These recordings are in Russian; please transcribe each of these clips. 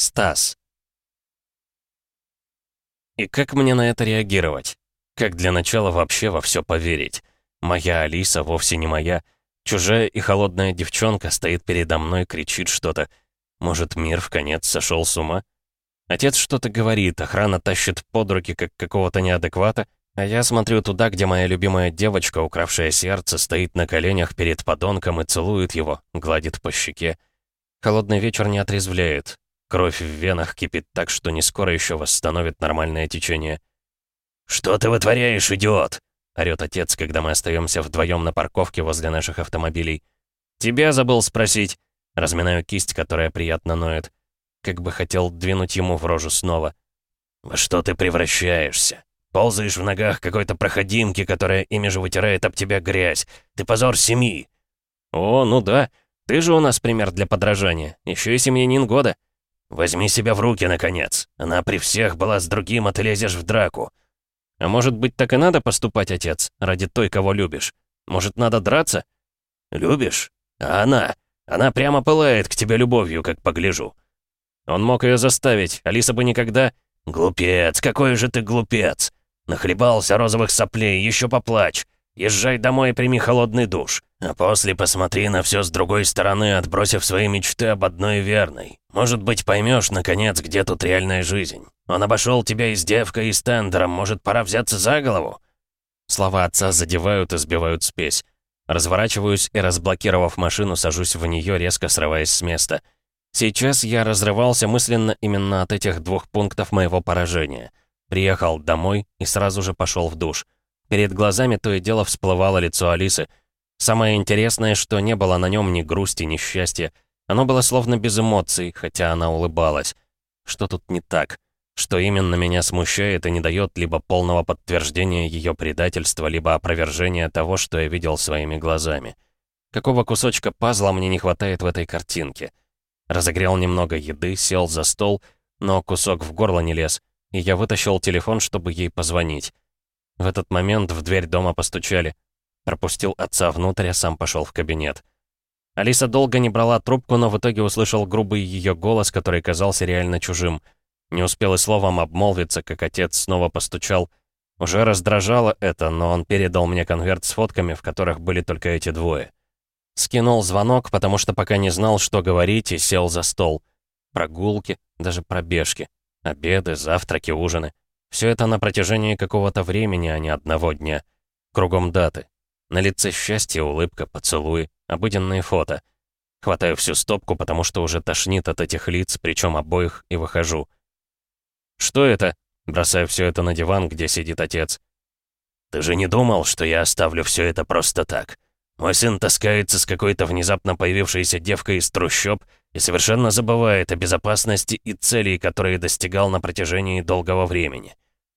Стас. И как мне на это реагировать? Как для начала вообще во все поверить? Моя Алиса вовсе не моя. Чужая и холодная девчонка стоит передо мной, кричит что-то. Может, мир в конец сошел с ума? Отец что-то говорит, охрана тащит под руки, как какого-то неадеквата, а я смотрю туда, где моя любимая девочка, укравшая сердце, стоит на коленях перед подонком и целует его, гладит по щеке. Холодный вечер не отрезвляет. Кровь в венах кипит так, что не скоро еще восстановит нормальное течение. «Что ты вытворяешь, идиот?» — орёт отец, когда мы остаемся вдвоем на парковке возле наших автомобилей. «Тебя забыл спросить». Разминаю кисть, которая приятно ноет. Как бы хотел двинуть ему в рожу снова. «Во что ты превращаешься? Ползаешь в ногах какой-то проходимки, которая ими же вытирает об тебя грязь. Ты позор семьи!» «О, ну да. Ты же у нас пример для подражания. Еще и семьянин года». «Возьми себя в руки, наконец. Она при всех была с другим, а ты лезешь в драку». «А может быть, так и надо поступать, отец, ради той, кого любишь? Может, надо драться?» «Любишь? А она? Она прямо пылает к тебе любовью, как погляжу». Он мог ее заставить, Алиса бы никогда... «Глупец, какой же ты глупец! Нахлебался розовых соплей, еще поплачь. Езжай домой и прими холодный душ. А после посмотри на все с другой стороны, отбросив свои мечты об одной верной. Может быть, поймешь, наконец, где тут реальная жизнь. Он обошел тебя и с девкой, и с тендером. Может, пора взяться за голову?» Слова отца задевают и сбивают спесь. Разворачиваюсь и, разблокировав машину, сажусь в нее, резко срываясь с места. Сейчас я разрывался мысленно именно от этих двух пунктов моего поражения. Приехал домой и сразу же пошел в душ. Перед глазами то и дело всплывало лицо Алисы. Самое интересное, что не было на нем ни грусти, ни счастья. Оно было словно без эмоций, хотя она улыбалась. Что тут не так? Что именно меня смущает и не дает либо полного подтверждения ее предательства, либо опровержения того, что я видел своими глазами. Какого кусочка пазла мне не хватает в этой картинке? Разогрел немного еды, сел за стол, но кусок в горло не лез, и я вытащил телефон, чтобы ей позвонить. В этот момент в дверь дома постучали. Пропустил отца внутрь, а сам пошел в кабинет. Алиса долго не брала трубку, но в итоге услышал грубый ее голос, который казался реально чужим. Не успел и словом обмолвиться, как отец снова постучал. Уже раздражало это, но он передал мне конверт с фотками, в которых были только эти двое. Скинул звонок, потому что пока не знал, что говорить, и сел за стол. Прогулки, даже пробежки. Обеды, завтраки, ужины. Все это на протяжении какого-то времени, а не одного дня. Кругом даты. На лице счастье, улыбка, поцелуи, обыденные фото. Хватаю всю стопку, потому что уже тошнит от этих лиц, причем обоих, и выхожу. «Что это?» Бросаю все это на диван, где сидит отец. «Ты же не думал, что я оставлю все это просто так? Мой сын таскается с какой-то внезапно появившейся девкой из трущоб и совершенно забывает о безопасности и целей, которые достигал на протяжении долгого времени.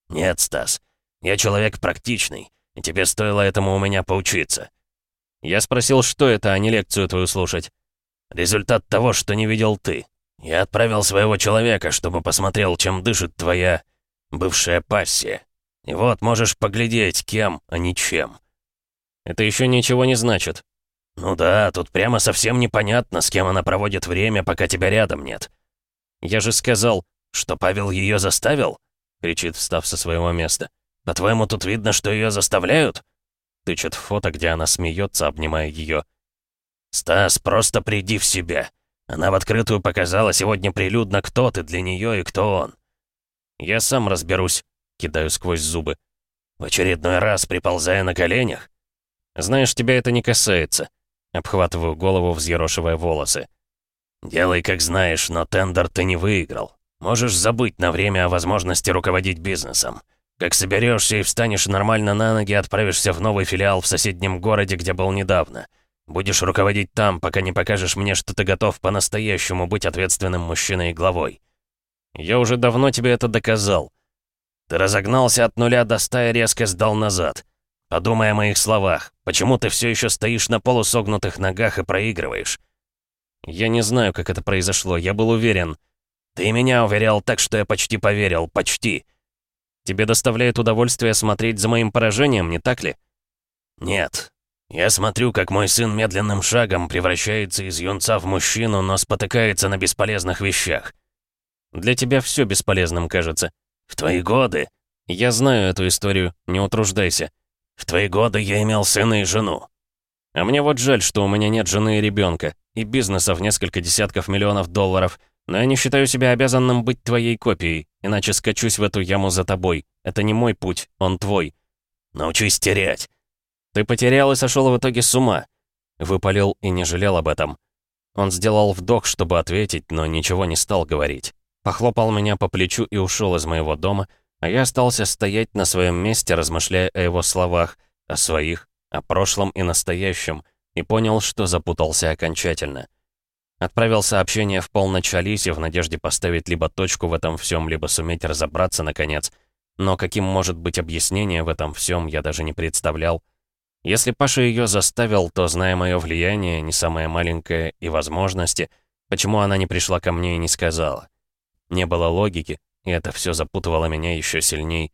Нет, Стас, я человек практичный, и тебе стоило этому у меня поучиться. Я спросил, что это, а не лекцию твою слушать. Результат того, что не видел ты. Я отправил своего человека, чтобы посмотрел, чем дышит твоя бывшая пассия. И вот можешь поглядеть, кем, а не чем. Это еще ничего не значит. «Ну да, тут прямо совсем непонятно, с кем она проводит время, пока тебя рядом нет». «Я же сказал, что Павел ее заставил?» — кричит, встав со своего места. «По-твоему, тут видно, что ее заставляют?» Тычет фото, где она смеется, обнимая ее. «Стас, просто приди в себя. Она в открытую показала сегодня прилюдно, кто ты для нее и кто он». «Я сам разберусь», — кидаю сквозь зубы. «В очередной раз приползая на коленях?» «Знаешь, тебя это не касается». Обхватываю голову, взъерошивая волосы. «Делай, как знаешь, но тендер ты не выиграл. Можешь забыть на время о возможности руководить бизнесом. Как соберешься и встанешь нормально на ноги, отправишься в новый филиал в соседнем городе, где был недавно. Будешь руководить там, пока не покажешь мне, что ты готов по-настоящему быть ответственным мужчиной и главой. Я уже давно тебе это доказал. Ты разогнался от нуля до ста и резко сдал назад. Подумай о моих словах. Почему ты все еще стоишь на полусогнутых ногах и проигрываешь? Я не знаю, как это произошло. Я был уверен. Ты меня уверял так, что я почти поверил. Почти. Тебе доставляет удовольствие смотреть за моим поражением, не так ли? Нет. Я смотрю, как мой сын медленным шагом превращается из юнца в мужчину, но спотыкается на бесполезных вещах. Для тебя все бесполезным кажется. В твои годы... Я знаю эту историю, не утруждайся. В твои годы я имел сына и жену. А мне вот жаль, что у меня нет жены и ребенка, и бизнеса в несколько десятков миллионов долларов, но я не считаю себя обязанным быть твоей копией, иначе скачусь в эту яму за тобой. Это не мой путь, он твой. Научись терять. Ты потерял и сошел в итоге с ума. Выпалил и не жалел об этом. Он сделал вдох, чтобы ответить, но ничего не стал говорить. Похлопал меня по плечу и ушел из моего дома, а я остался стоять на своем месте, размышляя о его словах, о своих, о прошлом и настоящем, и понял, что запутался окончательно. Отправил сообщение в полночь Алисе в надежде поставить либо точку в этом всем, либо суметь разобраться наконец. Но каким может быть объяснение в этом всем, я даже не представлял. Если Паша ее заставил, то, зная мое влияние, не самое маленькое, и возможности, почему она не пришла ко мне и не сказала? Не было логики, и это все запутывало меня еще сильней.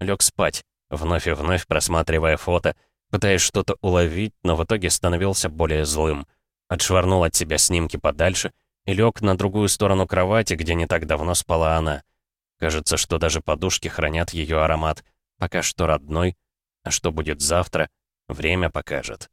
Лег спать, вновь и вновь просматривая фото, пытаясь что-то уловить, но в итоге становился более злым. Отшвырнул от себя снимки подальше и лег на другую сторону кровати, где не так давно спала она. Кажется, что даже подушки хранят ее аромат. Пока что родной. А что будет завтра, время покажет.